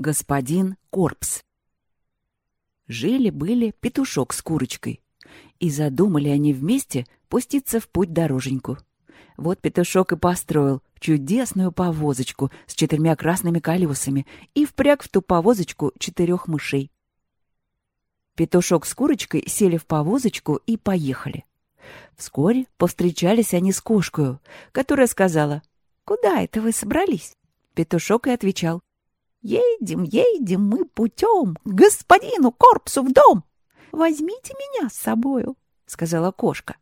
Господин Корпс. Жили-были петушок с курочкой. И задумали они вместе пуститься в путь-дороженьку. Вот петушок и построил чудесную повозочку с четырьмя красными колесами и впряг в ту повозочку четырех мышей. Петушок с курочкой сели в повозочку и поехали. Вскоре повстречались они с кошкою, которая сказала, «Куда это вы собрались?» Петушок и отвечал, «Едем, едем мы путем господину Корпсу в дом. Возьмите меня с собою», — сказала кошка.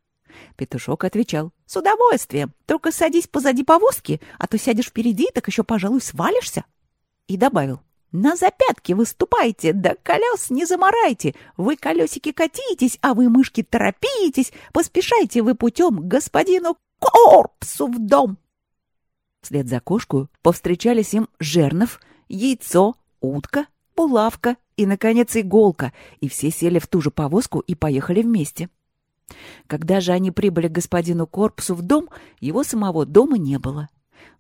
Петушок отвечал, «С удовольствием, только садись позади повозки, а то сядешь впереди, так еще, пожалуй, свалишься». И добавил, «На запятки выступайте, да колес не заморайте. Вы колесики катитесь, а вы, мышки, торопитесь. Поспешайте вы путем к господину Корпсу в дом». Вслед за кошку повстречались им Жернов, яйцо, утка, булавка и, наконец, иголка, и все сели в ту же повозку и поехали вместе. Когда же они прибыли к господину Корпусу в дом, его самого дома не было.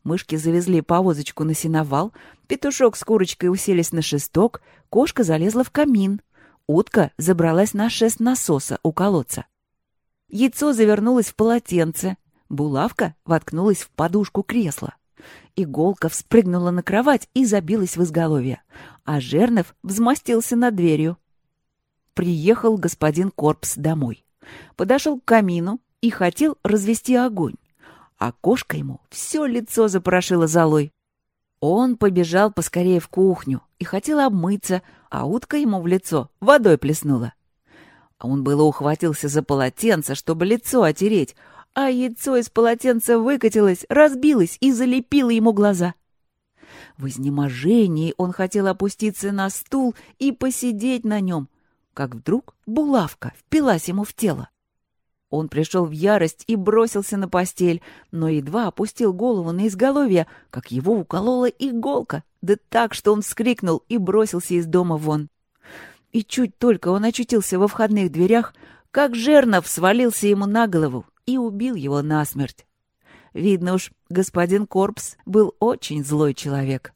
Мышки завезли повозочку на сеновал, петушок с курочкой уселись на шесток, кошка залезла в камин, утка забралась на шест насоса у колодца. Яйцо завернулось в полотенце, булавка воткнулась в подушку кресла. Иголка вспрыгнула на кровать и забилась в изголовье, а Жернов взмостился над дверью. Приехал господин Корпс домой. Подошел к камину и хотел развести огонь, а кошка ему все лицо запорошила золой. Он побежал поскорее в кухню и хотел обмыться, а утка ему в лицо водой плеснула. Он было ухватился за полотенце, чтобы лицо отереть, а яйцо из полотенца выкатилось, разбилось и залепило ему глаза. В изнеможении он хотел опуститься на стул и посидеть на нем, как вдруг булавка впилась ему в тело. Он пришел в ярость и бросился на постель, но едва опустил голову на изголовье, как его уколола иголка, да так, что он вскрикнул и бросился из дома вон. И чуть только он очутился во входных дверях, как Жернов свалился ему на голову и убил его насмерть. Видно уж, господин Корпс был очень злой человек.